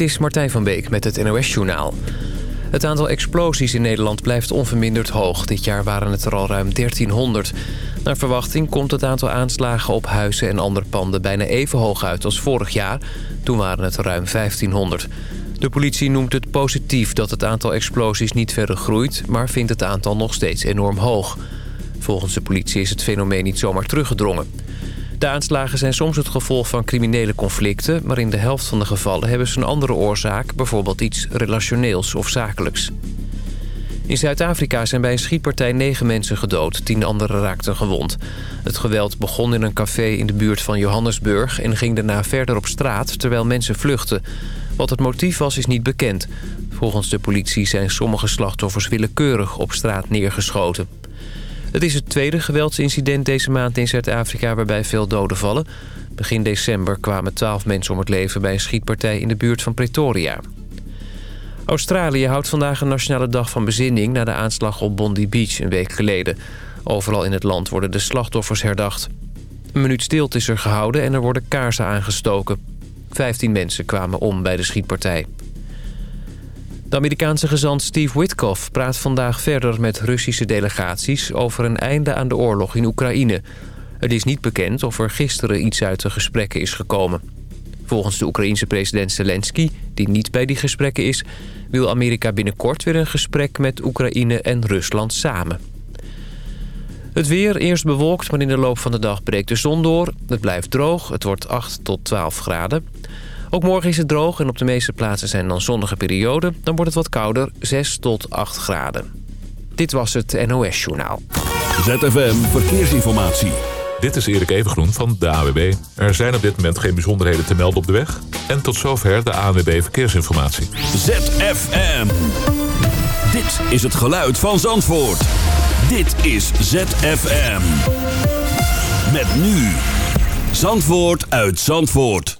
Dit is Martijn van Beek met het NOS-journaal. Het aantal explosies in Nederland blijft onverminderd hoog. Dit jaar waren het er al ruim 1300. Naar verwachting komt het aantal aanslagen op huizen en andere panden bijna even hoog uit als vorig jaar. Toen waren het ruim 1500. De politie noemt het positief dat het aantal explosies niet verder groeit... maar vindt het aantal nog steeds enorm hoog. Volgens de politie is het fenomeen niet zomaar teruggedrongen. De aanslagen zijn soms het gevolg van criminele conflicten... maar in de helft van de gevallen hebben ze een andere oorzaak... bijvoorbeeld iets relationeels of zakelijks. In Zuid-Afrika zijn bij een schietpartij negen mensen gedood. Tien anderen raakten gewond. Het geweld begon in een café in de buurt van Johannesburg... en ging daarna verder op straat terwijl mensen vluchtten. Wat het motief was is niet bekend. Volgens de politie zijn sommige slachtoffers willekeurig op straat neergeschoten. Het is het tweede geweldsincident deze maand in Zuid-Afrika waarbij veel doden vallen. Begin december kwamen twaalf mensen om het leven bij een schietpartij in de buurt van Pretoria. Australië houdt vandaag een nationale dag van bezinning... na de aanslag op Bondi Beach een week geleden. Overal in het land worden de slachtoffers herdacht. Een minuut stilte is er gehouden en er worden kaarsen aangestoken. Vijftien mensen kwamen om bij de schietpartij. De Amerikaanse gezant Steve Witkoff praat vandaag verder met Russische delegaties... over een einde aan de oorlog in Oekraïne. Het is niet bekend of er gisteren iets uit de gesprekken is gekomen. Volgens de Oekraïense president Zelensky, die niet bij die gesprekken is... wil Amerika binnenkort weer een gesprek met Oekraïne en Rusland samen. Het weer, eerst bewolkt, maar in de loop van de dag breekt de zon door. Het blijft droog, het wordt 8 tot 12 graden. Ook morgen is het droog en op de meeste plaatsen zijn dan zonnige perioden. Dan wordt het wat kouder, 6 tot 8 graden. Dit was het NOS Journaal. ZFM Verkeersinformatie. Dit is Erik Evengroen van de AWB. Er zijn op dit moment geen bijzonderheden te melden op de weg. En tot zover de AWB Verkeersinformatie. ZFM. Dit is het geluid van Zandvoort. Dit is ZFM. Met nu. Zandvoort uit Zandvoort.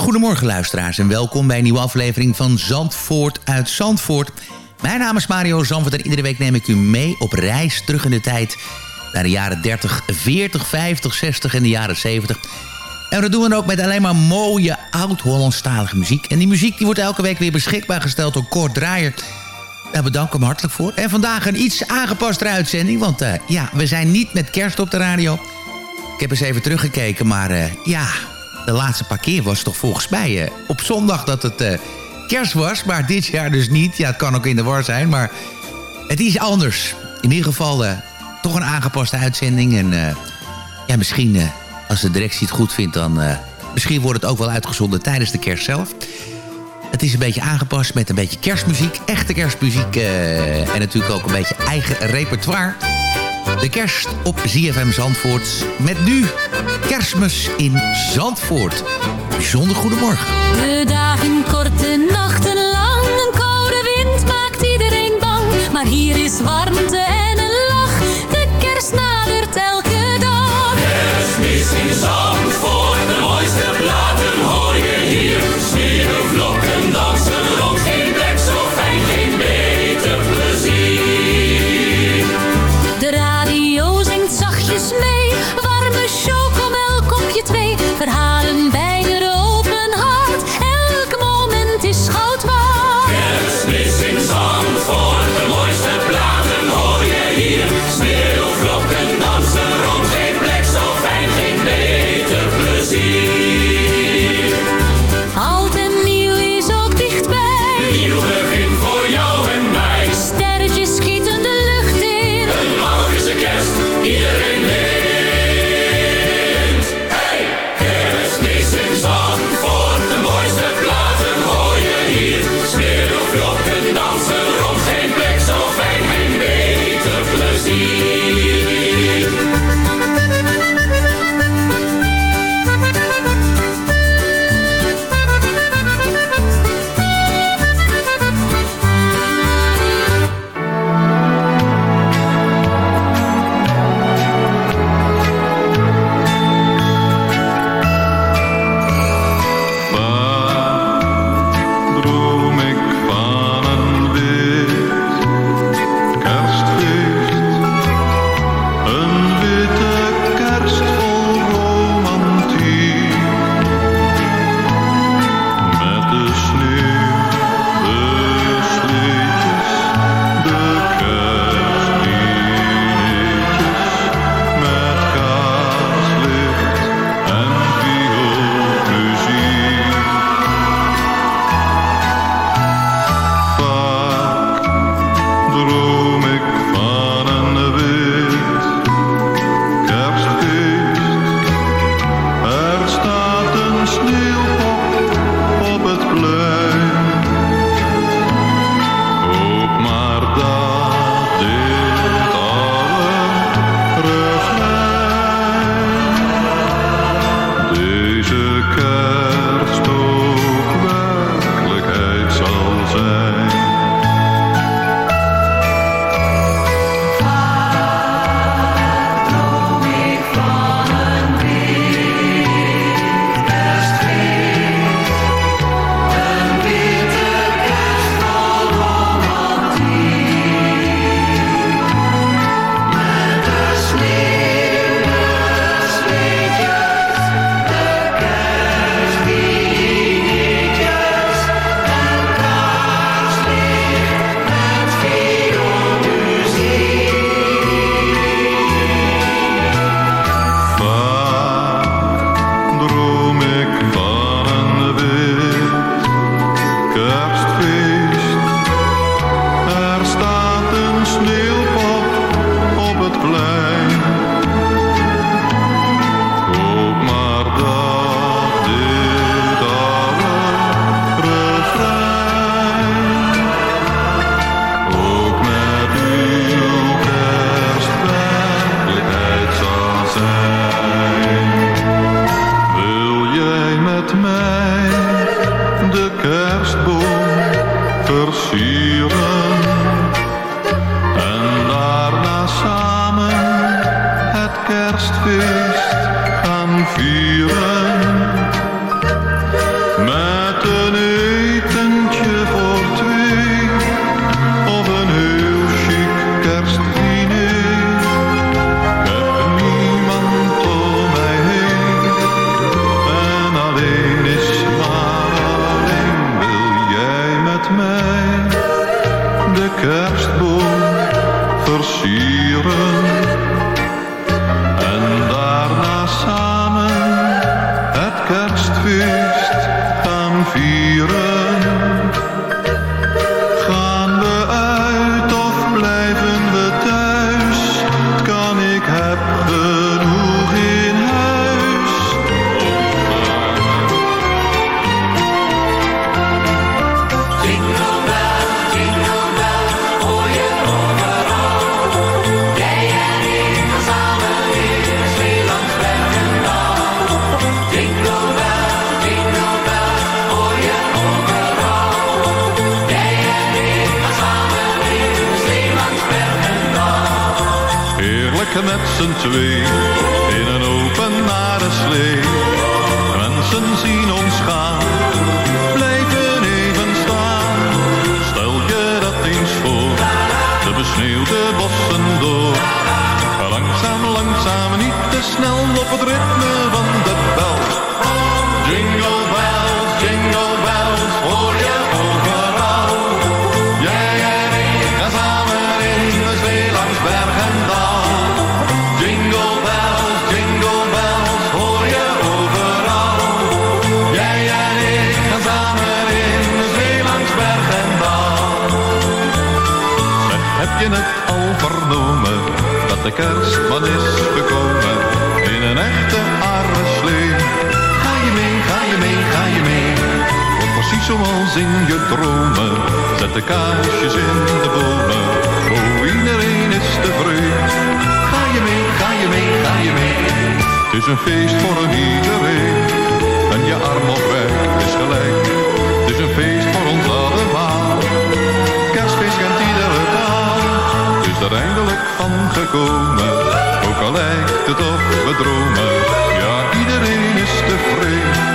goedemorgen luisteraars en welkom bij een nieuwe aflevering van Zandvoort uit Zandvoort. Mijn naam is Mario Zandvoort en iedere week neem ik u mee op reis terug in de tijd naar de jaren 30, 40, 50, 60 en de jaren 70. En dat doen we ook met alleen maar mooie oud-Hollandstalige muziek. En die muziek die wordt elke week weer beschikbaar gesteld door Kort Draaier. Daar bedank ik hem hartelijk voor. En vandaag een iets aangepaste uitzending, want eh, ja, we zijn niet met kerst op de radio. Ik heb eens even teruggekeken, maar eh, ja, de laatste paar keer was toch volgens mij eh, op zondag dat het eh, kerst was. Maar dit jaar dus niet. Ja, het kan ook in de war zijn, maar het is anders. In ieder geval eh, toch een aangepaste uitzending. En ja, misschien als de directie het goed vindt, dan... misschien wordt het ook wel uitgezonden tijdens de kerst zelf. Het is een beetje aangepast met een beetje kerstmuziek. Echte kerstmuziek. en natuurlijk ook een beetje eigen repertoire. De kerst op ZFM Zandvoort. Met nu kerstmis in Zandvoort. Bijzonder goedemorgen. De dagen kort, de nachten lang. Een koude wind maakt iedereen bang. Maar hier is warmte en een lach. De kerst nadert elke dag. Kerstmis in Zandvoort, zachtjes mee. Zoals in je dromen. Zet de kaarsjes in de bomen. Oh, iedereen is tevreden. Ga je mee, ga je mee, ga je mee? Het is een feest voor een iedereen. En je arm of weg is gelijk. Het is een feest voor ons allemaal. Kerstfeest kent iedere taal. Het is er eindelijk van gekomen. Ook al lijkt het of we dromen. Ja, iedereen is tevreden.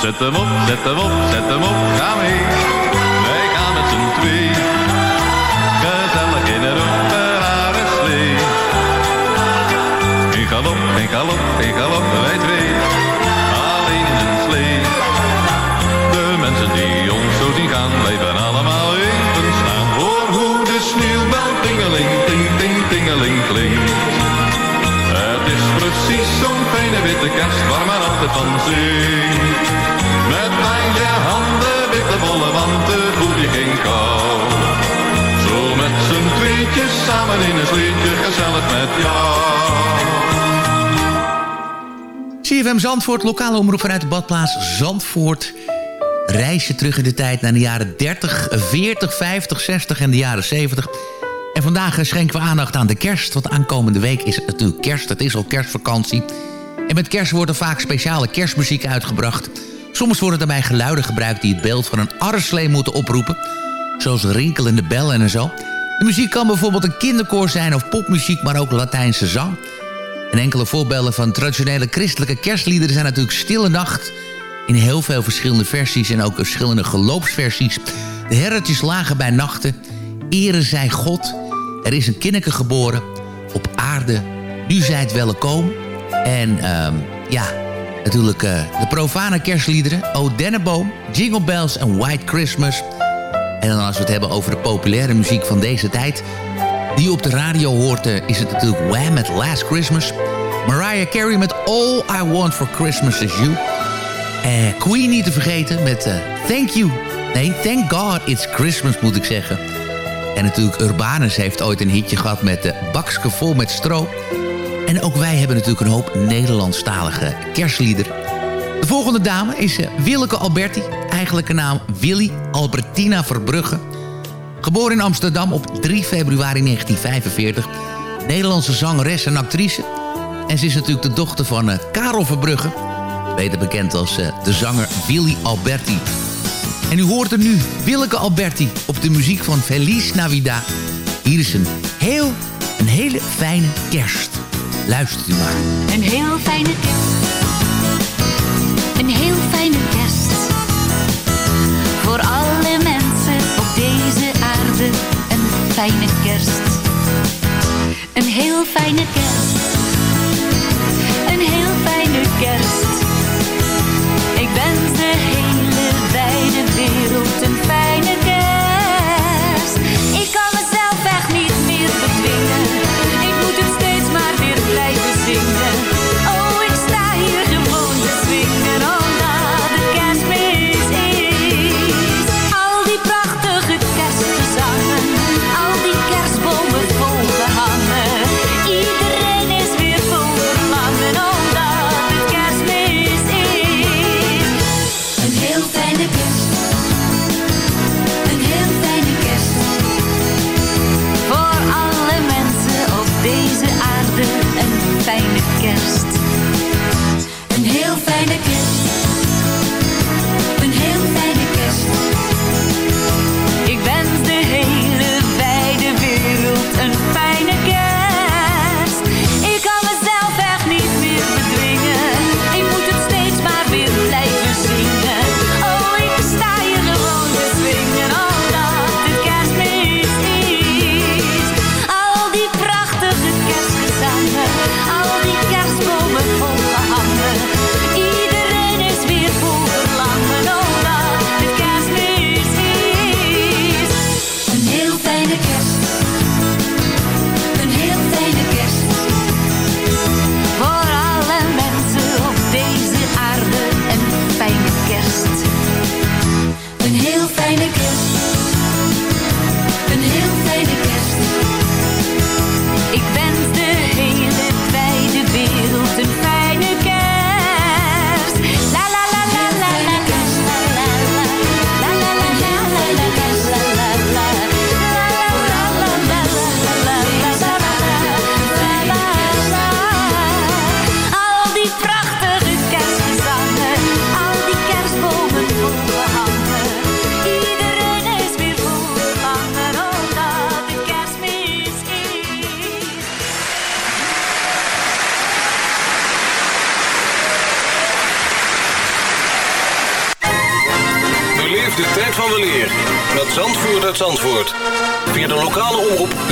Zet hem op, zet hem op, zet hem op, ga mee. Kerst waar men altijd van. Met je handen witte bolle wanten voel je geen. Zo met z'n tweetjes samen in een sleetje gezellig met jou. CFM Zandvoort, lokale omroep vanuit de badplaats Zandvoort. Reisje terug in de tijd naar de jaren 30, 40, 50, 60 en de jaren 70. En vandaag schenken we aandacht aan de kerst. Want aankomende week is het natuurlijk kerst. Het is al kerstvakantie. En met kerst wordt er vaak speciale kerstmuziek uitgebracht. Soms worden daarbij geluiden gebruikt die het beeld van een arreslee moeten oproepen. Zoals rinkelende bellen en zo. De muziek kan bijvoorbeeld een kinderkoor zijn of popmuziek, maar ook Latijnse zang. En enkele voorbeelden van traditionele christelijke kerstliederen zijn natuurlijk Stille Nacht... in heel veel verschillende versies en ook verschillende geloofsversies. De herretjes lagen bij nachten, ere zij God... er is een kinneke geboren, op aarde, nu zijt welkom. En ehm, ja, natuurlijk eh, de profane kerstliederen... O Denneboom, Jingle Bells en White Christmas... En dan als we het hebben over de populaire muziek van deze tijd... die op de radio hoort, eh, is het natuurlijk Wham! met Last Christmas. Mariah Carey met All I Want For Christmas Is You. En Queen niet te vergeten met eh, Thank You. Nee, Thank God It's Christmas moet ik zeggen. En natuurlijk Urbanus heeft ooit een hitje gehad met de bakske vol met stro. En ook wij hebben natuurlijk een hoop Nederlandstalige kerstliederen. De volgende dame is eh, Willeke Alberti. Eigenlijke naam Willy Albertina Verbrugge. Geboren in Amsterdam op 3 februari 1945. Nederlandse zangeres en actrice. En ze is natuurlijk de dochter van eh, Karel Verbrugge. Beter bekend als eh, de zanger Willy Alberti. En u hoort er nu Willeke Alberti op de muziek van Feliz Navidad. Hier is een heel, een hele fijne kerst. Luistert u maar. Een heel fijne kerst. Een heel fijne kerst. Voor alle mensen op deze aarde. Een fijne kerst. Een heel fijne kerst. Een heel fijne kerst.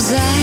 глазах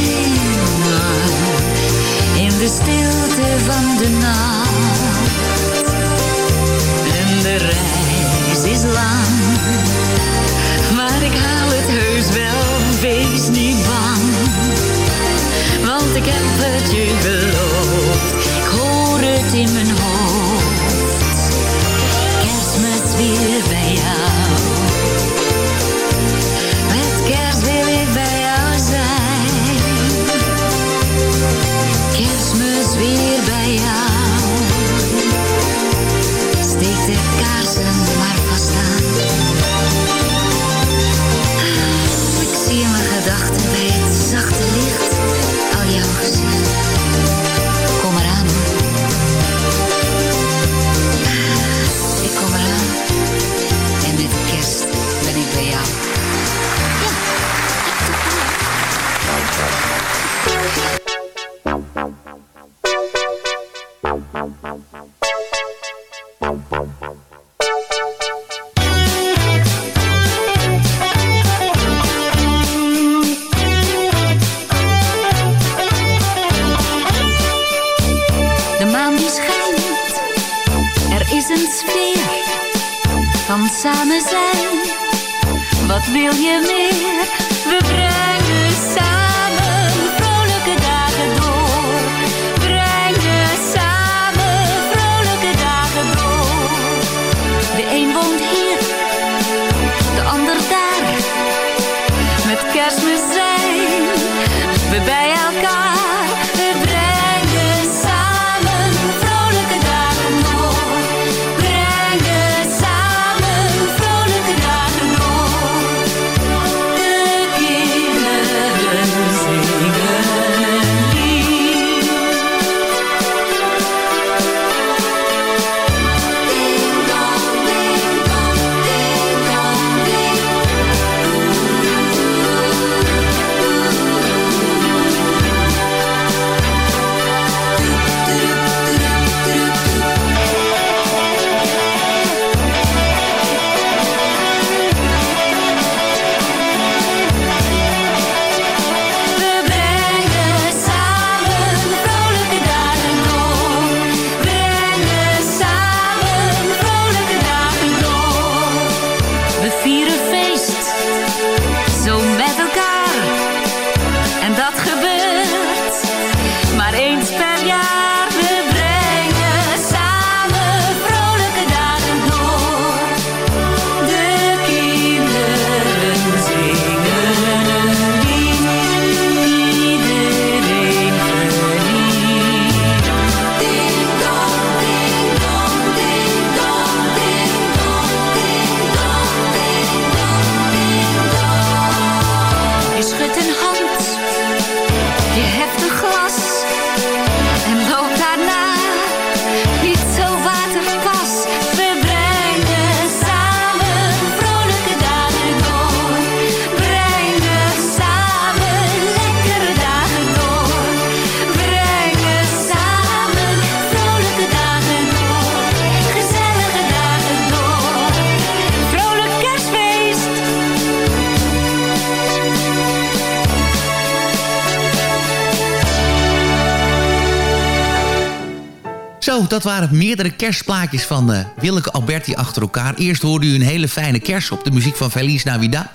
Dat waren meerdere kerstplaatjes van eh, Willeke Alberti achter elkaar. Eerst hoorde u een hele fijne kerst op de muziek van Feliz Navidad.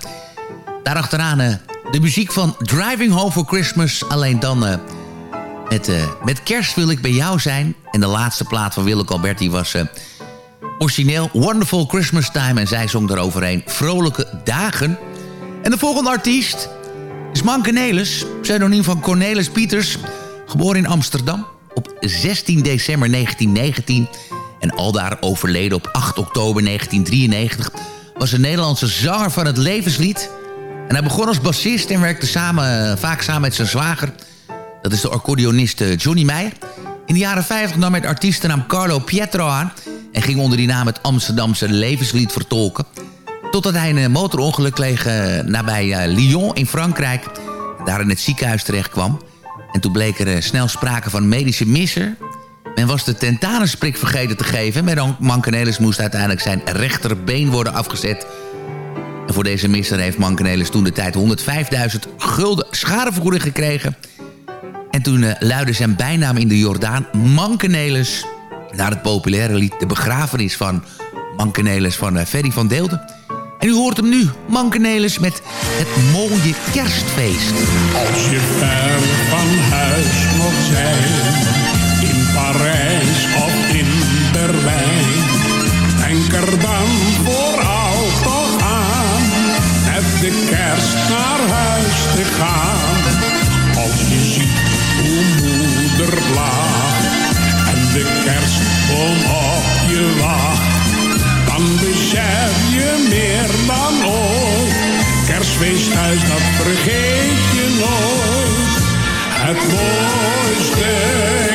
Daarachteraan eh, de muziek van Driving Home for Christmas. Alleen dan eh, met, met kerst wil ik bij jou zijn. En de laatste plaat van Willeke Alberti was origineel Wonderful Christmas Time. En zij zong eroverheen Vrolijke Dagen. En de volgende artiest is Manke Nelis. Pseudoniem van Cornelis Pieters. Geboren in Amsterdam op 16 december 1919 en aldaar overleden op 8 oktober 1993... was een Nederlandse zanger van het levenslied. En hij begon als bassist en werkte samen, vaak samen met zijn zwager. Dat is de accordeonist eh, Johnny Meijer. In de jaren 50 nam hij de artiestennaam Carlo Pietro aan... en ging onder die naam het Amsterdamse levenslied vertolken. Totdat hij een eh, motorongeluk kreeg eh, nabij eh, Lyon in Frankrijk... daar in het ziekenhuis terecht kwam... En toen bleek er eh, snel sprake van medische misser. Men was de tentanusprik vergeten te geven. Met Mankenelis moest uiteindelijk zijn rechterbeen worden afgezet. En voor deze misser heeft Mankenelis toen de tijd 105.000 gulden schadevergoeding gekregen. En toen eh, luidde zijn bijnaam in de Jordaan Mankenelis. Naar het populaire lied De Begrafenis van Mankenelis van eh, Ferry van Deelden. En u hoort hem nu, Mankenelis, met het mooie kerstfeest. Als je ver van huis mocht zijn, in Parijs of in Berlijn, denk er dan vooral toch aan, met de kerst naar huis te gaan. Als je ziet hoe moeder lacht en de kerstboom op je wacht, dan besef je meer dan ooit. Kerstfeest thuis, dat vergeet je nooit. Het mooiste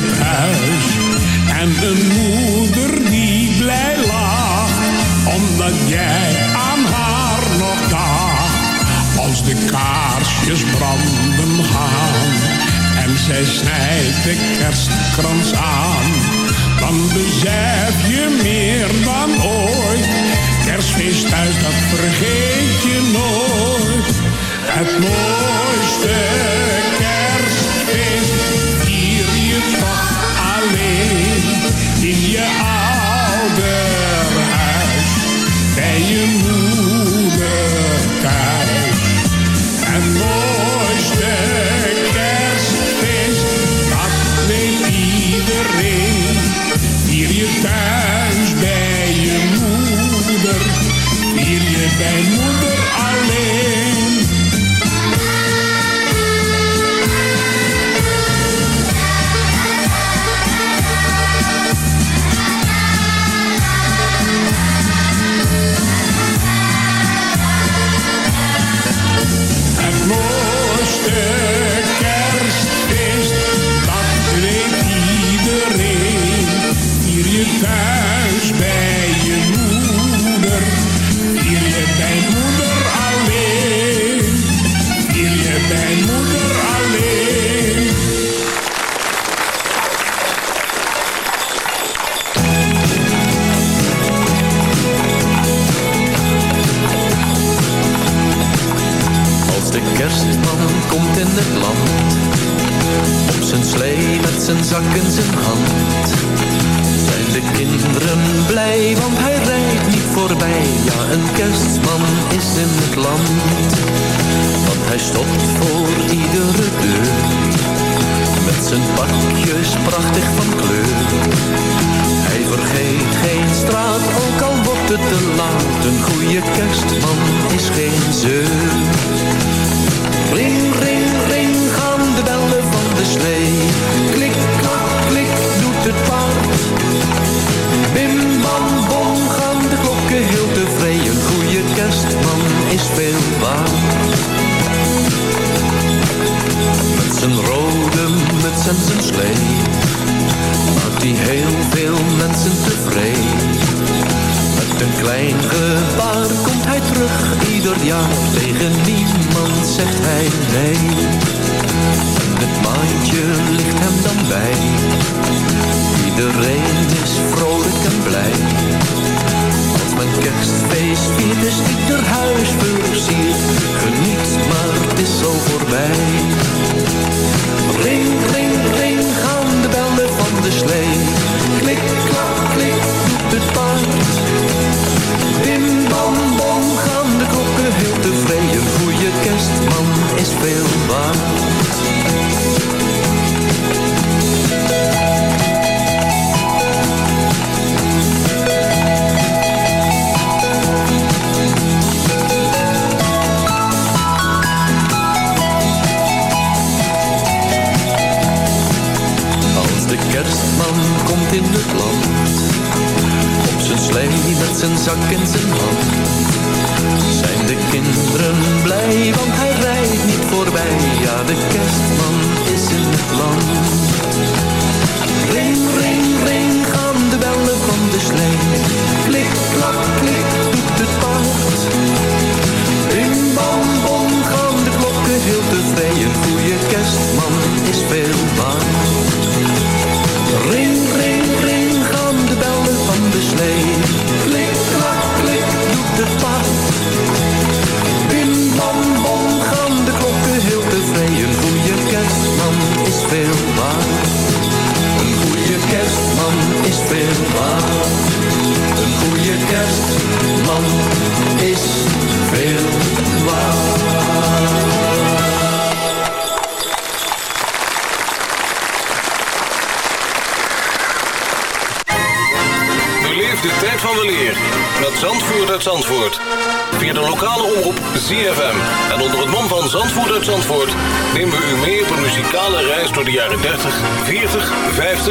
huis. En een moeder die blij lacht, omdat jij aan haar nog dacht. Als de kaarsjes branden gaan en zij snijdt de kerstkrans aan, dan besef je meer dan ooit. Kerstfeest thuis, dat vergeet je nooit. Het mooiste alleen in je ouderhuis, bij je moeder thuis. Het mooiste kerstfeest, dat weet iedereen. Vier je thuis bij je moeder, vier je bij moeder alleen. Versierd. Geniet, maar het is zo voorbij.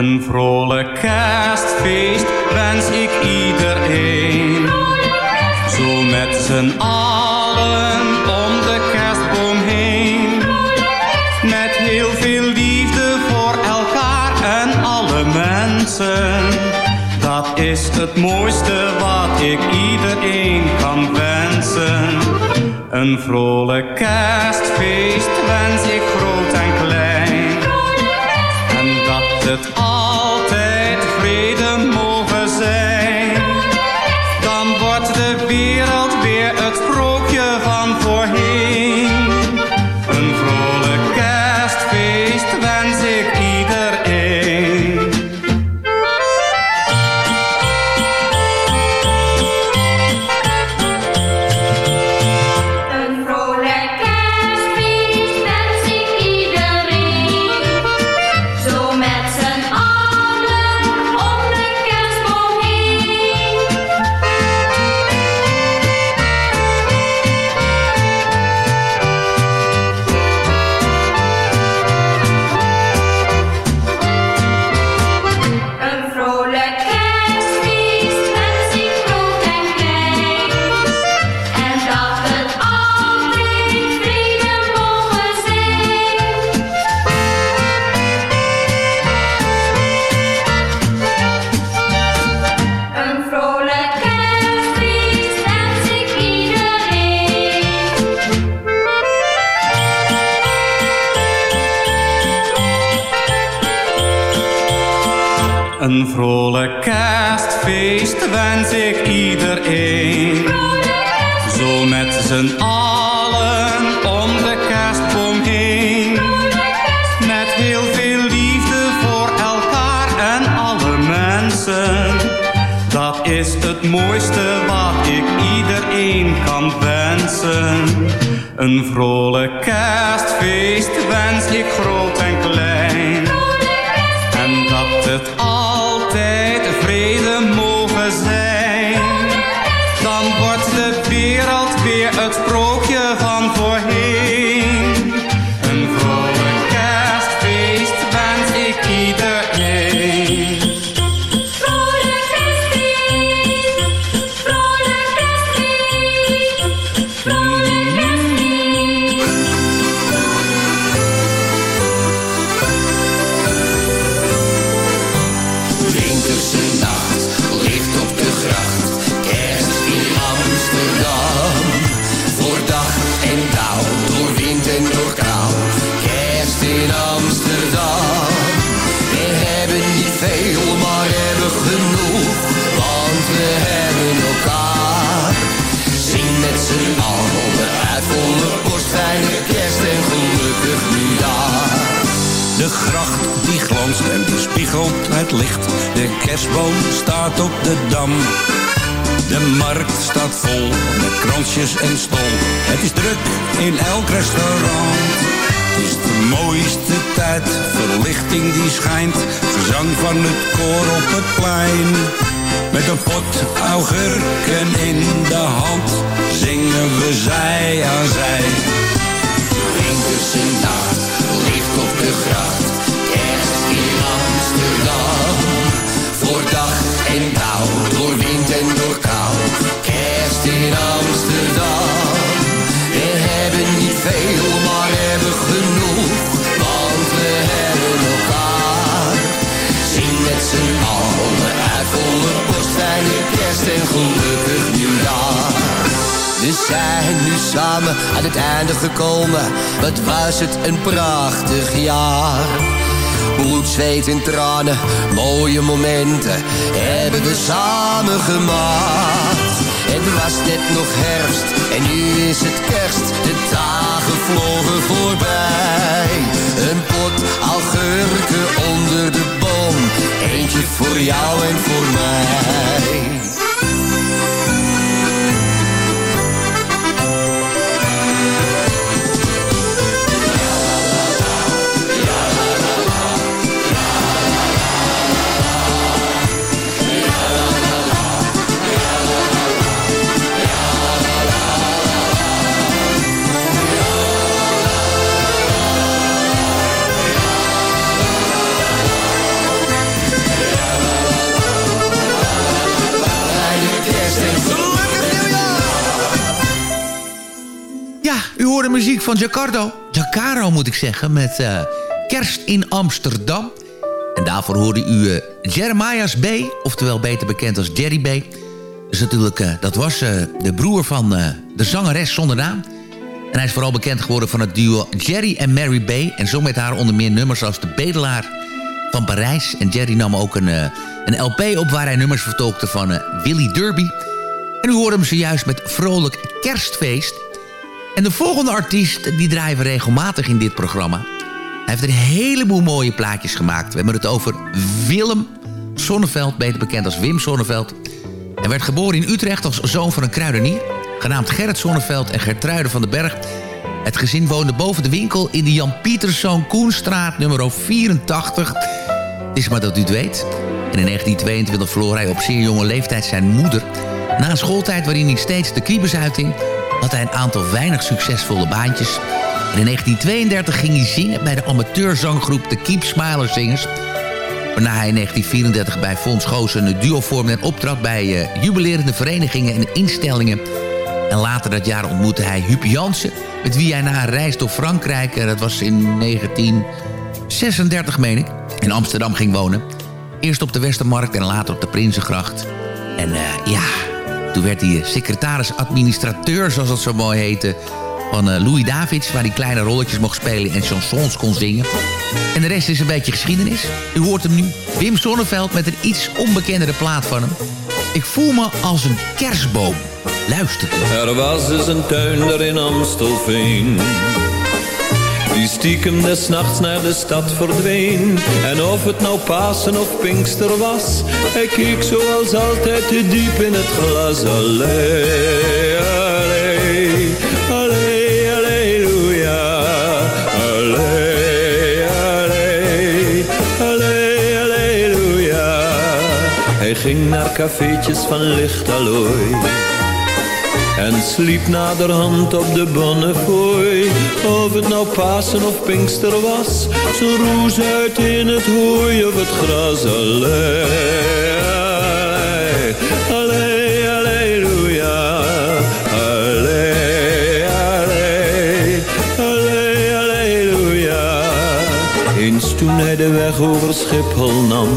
Een vrolijk kerstfeest wens ik iedereen. Zo met z'n allen om de kerstboom heen. Met heel veel liefde voor elkaar en alle mensen. Dat is het mooiste wat ik iedereen kan wensen. Een vrolijk kerstfeest wens ik het licht. De kerstboom staat op de dam. De markt staat vol met kransjes en stol. Het is druk in elk restaurant. Het is de mooiste tijd, verlichting die schijnt. Gezang van het koor op het plein. Met een pot augurken in de hand zingen we zij aan zij. Winterse nacht, licht op de gracht, en door kou, kerst in Amsterdam. We hebben niet veel, maar hebben genoeg, want we hebben elkaar. Zing met z'n allen uit volle borst, fijne kerst en gelukkig nieuwjaar. We zijn nu samen aan het einde gekomen. Wat was het een prachtig jaar. Bloed, zweet en tranen, mooie momenten hebben we samen gemaakt. Het was net nog herfst en nu is het kerst. De dagen vlogen voorbij. Een pot augurken onder de boom. Eentje voor jou en voor mij. Van. Jacaro moet ik zeggen, met eh, Kerst in Amsterdam. En daarvoor hoorde u eh, Jeremiah's B, oftewel beter bekend als Jerry B. Dus natuurlijk, eh, dat was de broer van de zangeres zonder naam. En hij is vooral bekend geworden van het duo Jerry en Mary B. En zong met haar onder meer nummers als De Bedelaar van Parijs. En Jerry nam ook een, een LP op waar hij nummers vertolkte van Willy Derby. En u hoorde hem zojuist met Vrolijk Kerstfeest. En de volgende artiest, die draaien we regelmatig in dit programma. Hij heeft een heleboel mooie plaatjes gemaakt. We hebben het over Willem Sonneveld, beter bekend als Wim Sonneveld. Hij werd geboren in Utrecht als zoon van een kruidenier... genaamd Gerrit Sonneveld en Gertruide van den Berg. Het gezin woonde boven de winkel in de Jan Pieterszoon Koenstraat nummer 84. Het is maar dat u het weet. En in 1922 verloor hij op zeer jonge leeftijd zijn moeder. Na een schooltijd waarin hij steeds de kriebus uiting... had hij een aantal weinig succesvolle baantjes. En in 1932 ging hij zingen bij de amateurzanggroep de Keep Smiler Zingers... Waarna hij in 1934 bij Fons Goos een duo vormde en optrad bij eh, jubilerende verenigingen en instellingen. En later dat jaar ontmoette hij Huub Jansen, met wie hij na een reis door Frankrijk, eh, dat was in 1936 meen ik, in Amsterdam ging wonen. Eerst op de Westermarkt en later op de Prinsengracht. En eh, ja, toen werd hij secretaris-administrateur, zoals dat zo mooi heette, van eh, Louis Davids... waar hij kleine rolletjes mocht spelen en chansons kon zingen. En de rest is een beetje geschiedenis. U hoort hem nu, Wim Sonneveld met een iets onbekendere plaat van hem. Ik voel me als een kerstboom. Luister. Er was eens een tuinder in Amstelveen. Die stiekem des nachts naar de stad verdween. En of het nou Pasen of Pinkster was. Hij keek zoals altijd diep in het glas. Allee, allee, allee, alleluia. Allee, allee, allee, alleluia. Hij ging naar cafeetjes van lichtallooi. En sliep naderhand op de Bonnefoy. Of het nou Pasen of Pinkster was. Zo roes uit in het hooi of het gras. Allee, allee, alleluia. Allee, allee, allee, alleluia. Eens toen hij de weg over Schiphol nam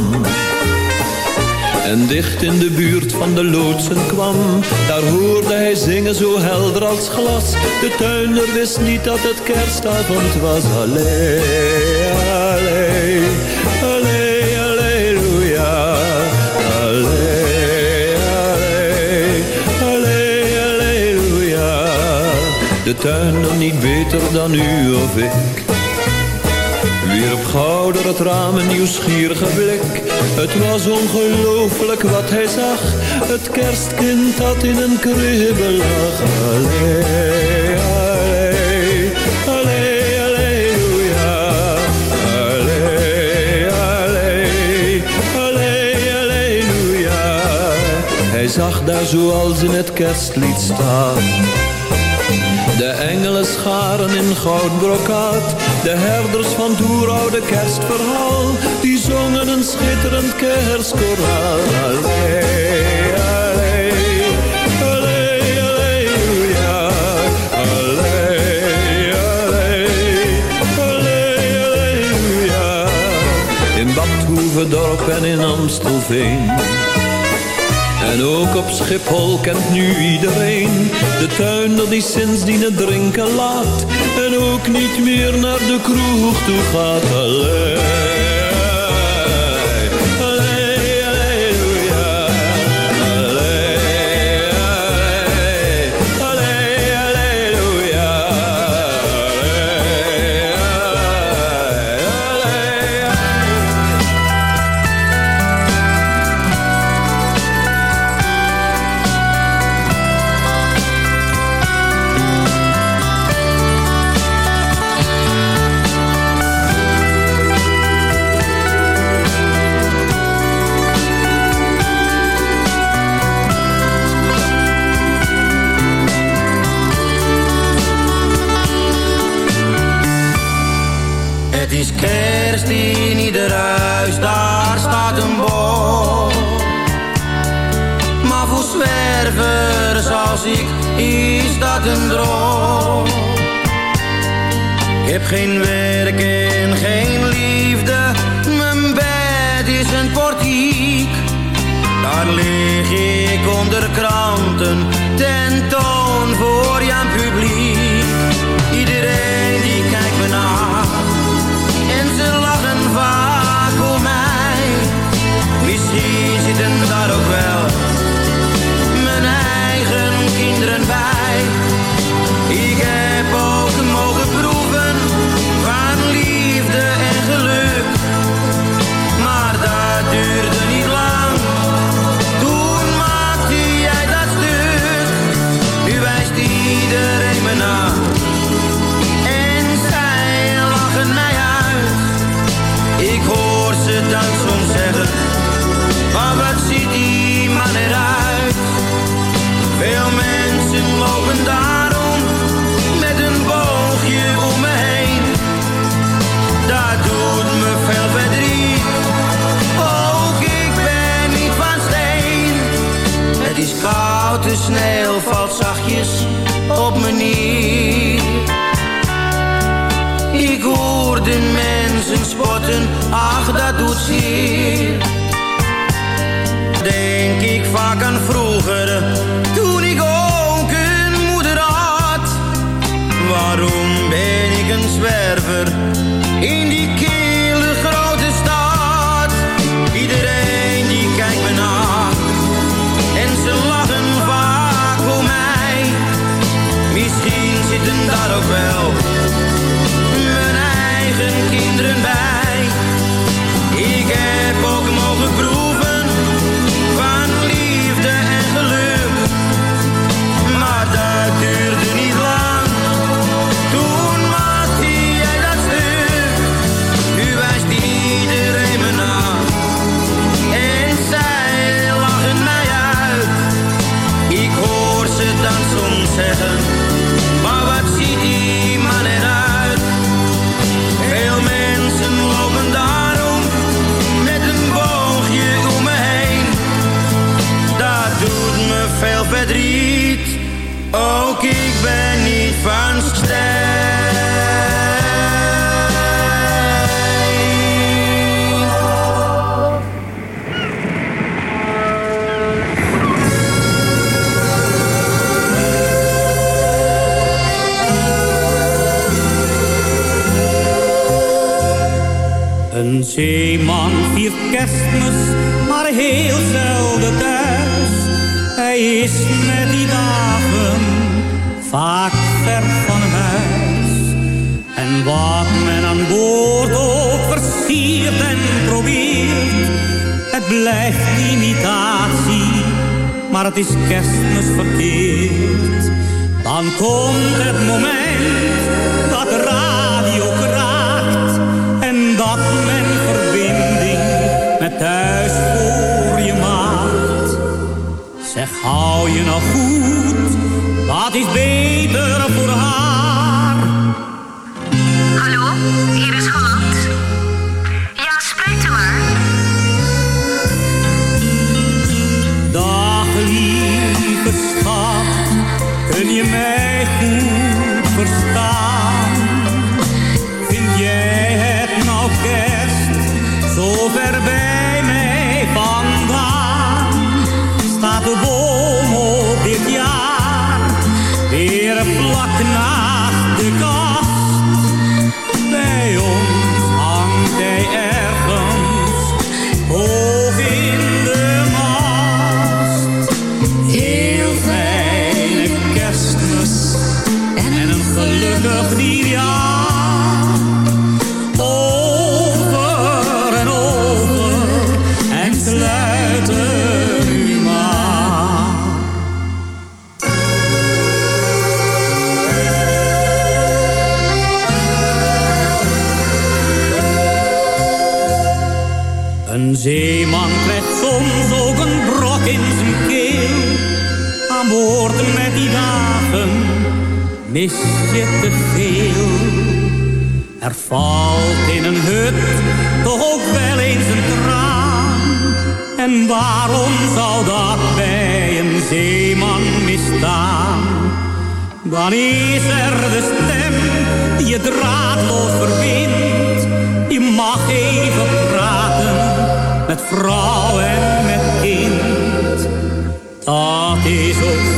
en dicht in de buurt van de loodsen kwam. Daar hoorde hij zingen zo helder als glas. De tuinder wist niet dat het kerstavond was. Allee, allee, allee, alleluia. Allee, allee, allee, alleluia. De tuinder niet beter dan u of ik. Beschouwde het raam een nieuwsgierige blik. Het was ongelooflijk wat hij zag. Het kerstkind had in een kribbel lag. Allee, allee, allee, alleluia. Allee. Hij zag daar zoals in het kerstlied staan. De engelen scharen in goudbrokaat. De herders van het kerstverhaal. Die zongen een schitterend kerstkoraal. Allee, allee, allee, alleluia. Allee, allee, allee, alleluia. In Badhoevedorp en in Amstelveen. En ook op Schiphol kent nu iedereen de tuinder die sindsdien het drinken laat. En ook niet meer naar de kroeg toe gaat. Allee, is dat een droom. Ik heb geen werk en geen liefde, mijn bed is een portiek. Daar lig ik onder kranten, de sneeuw valt zachtjes op me neer. Ik hoor de mensen spotten, ach dat doet zeer. Denk ik vaak aan vroeger, toen ik ook een moeder had. Waarom ben ik een zwerver het is kerstmis mis je te veel. Er valt in een hut toch ook wel eens een traan. En waarom zou dat bij een zeeman misstaan? Dan is er de stem die je draadloos verbindt. Je mag even praten met vrouw en met kind. Dat is ook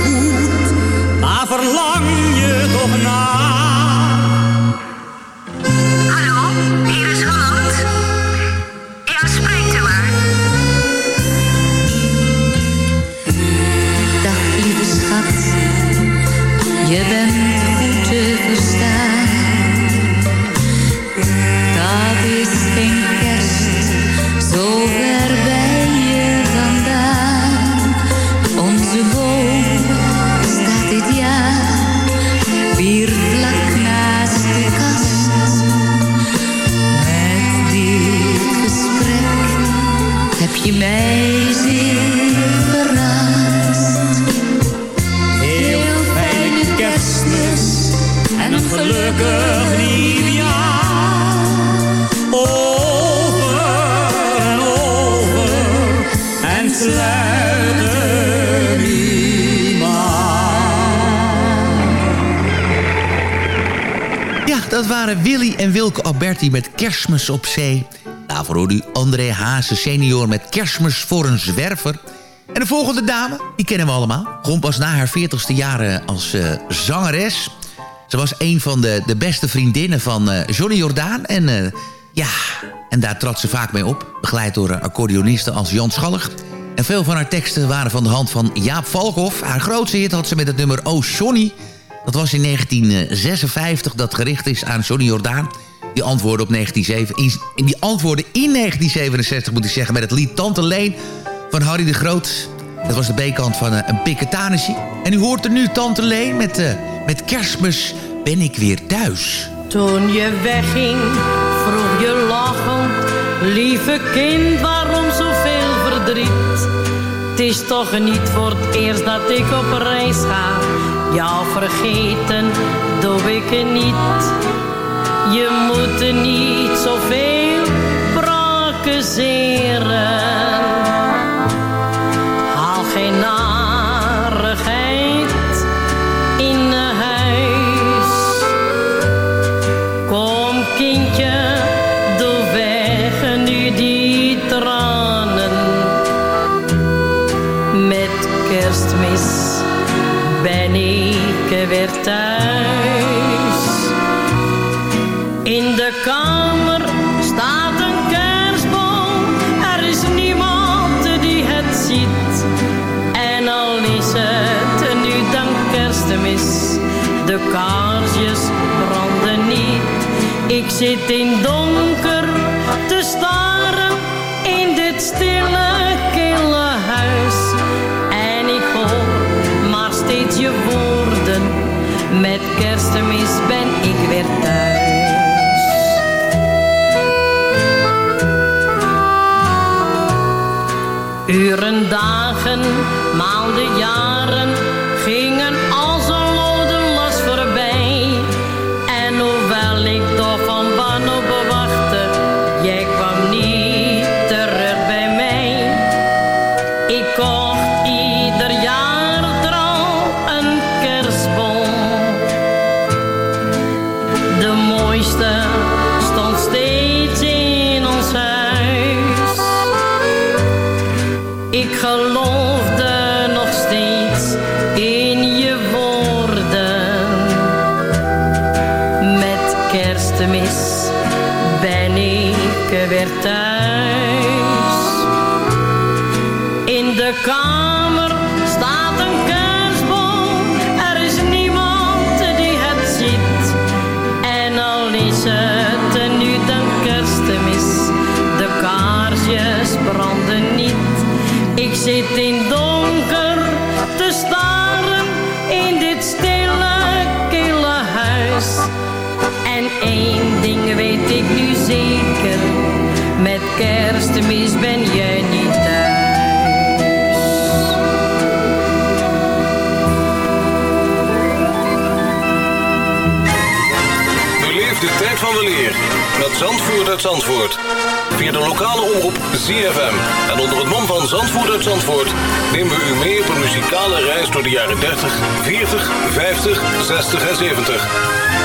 Willy en Wilke Alberti met Kerstmis op zee. Daarvoor hoorde u André Haase senior met Kerstmis voor een zwerver. En de volgende dame, die kennen we allemaal. Komt pas na haar 40ste jaren als eh, zangeres. Ze was een van de, de beste vriendinnen van eh, Johnny Jordaan. En eh, ja, en daar trad ze vaak mee op. Begeleid door accordeonisten als Jan Schallig. En veel van haar teksten waren van de hand van Jaap Valkhoff. Haar grootste hit had ze met het nummer Oh Johnny. Dat was in 1956 dat gericht is aan Johnny Jordaan. Die antwoordde, op 1907, in, die antwoordde in 1967, moet ik zeggen... met het lied Tante Leen van Harry de Groot. Dat was de B-kant van uh, een piketanissie. En u hoort er nu Tante Leen met, uh, met kerstmis ben ik weer thuis. Toen je wegging, vroeg je lachend... Lieve kind, waarom zoveel verdriet? Het is toch niet voor het eerst dat ik op reis ga. Jou vergeten doe ik niet. Je moet er niet zoveel prakkezeren. Haal ben ik weer thuis. In de kamer staat een kerstboom. Er is niemand die het ziet. En al is het nu dan kerstmis. De kaarsjes branden niet. Ik zit in donker Uren, met kerstmis ben jij niet thuis. Beleef de tijd van weleer met Zandvoort uit Zandvoort. Via de lokale omroep ZFM. En onder het mom van Zandvoort uit Zandvoort... nemen we u mee op een muzikale reis door de jaren 30, 40, 50, 60 en 70.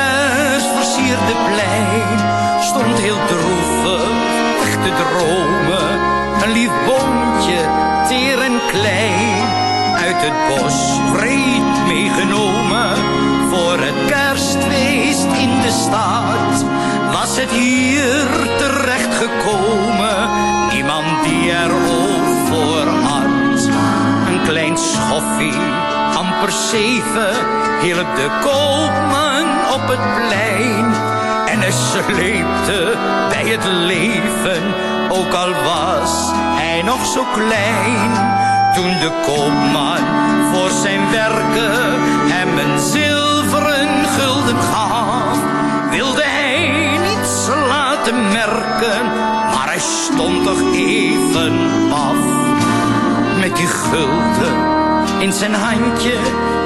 kerstversierde plein stond heel droevig weg te dromen. Een lief boontje, teer en klein, uit het bos vreed meegenomen. Voor het kerstfeest in de stad was het hier terecht gekomen. Niemand die er oog voor had. Een klein schoffie, amper zeven, hielp de koopman op het plein. En hij sleepte bij het leven, ook al was hij nog zo klein. Toen de koopman voor zijn werken hem een zilveren gulden gaf, wilde hij niets laten merken, maar hij stond toch even af met die gulden in zijn handje,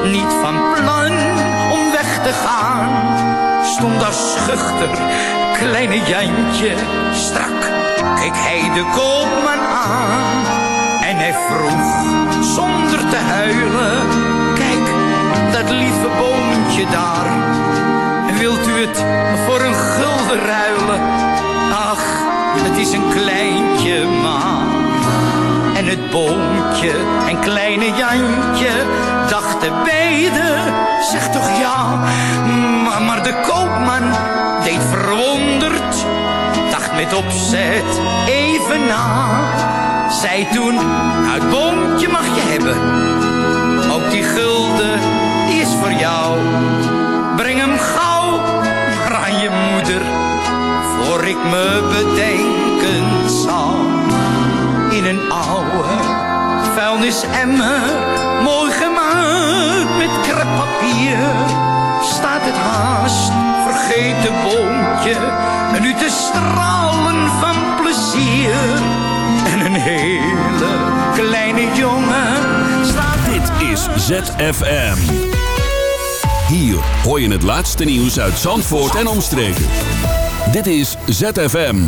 niet van plan Stond daar schuchter, kleine Jantje, strak keek hij de koopman aan. En hij vroeg, zonder te huilen, kijk, dat lieve boontje daar. Wilt u het voor een gulden ruilen? Ach, het is een kleintje maar. En het boontje en kleine Jantje dachten beiden, zeg toch ja. Maar, maar de koopman deed verwonderd, dacht met opzet even na. Zei toen, het boontje mag je hebben, ook die gulden, die is voor jou. Breng hem gauw maar aan je moeder, voor ik me bedenken zal in een oude vuilnisemmer, mooi gemaakt met kreppapier, staat het haast vergeten boontje, en nu te stralen van plezier. En een hele kleine jongen staat... Dit is ZFM. Hier hoor je het laatste nieuws uit Zandvoort en omstreken. Dit is ZFM.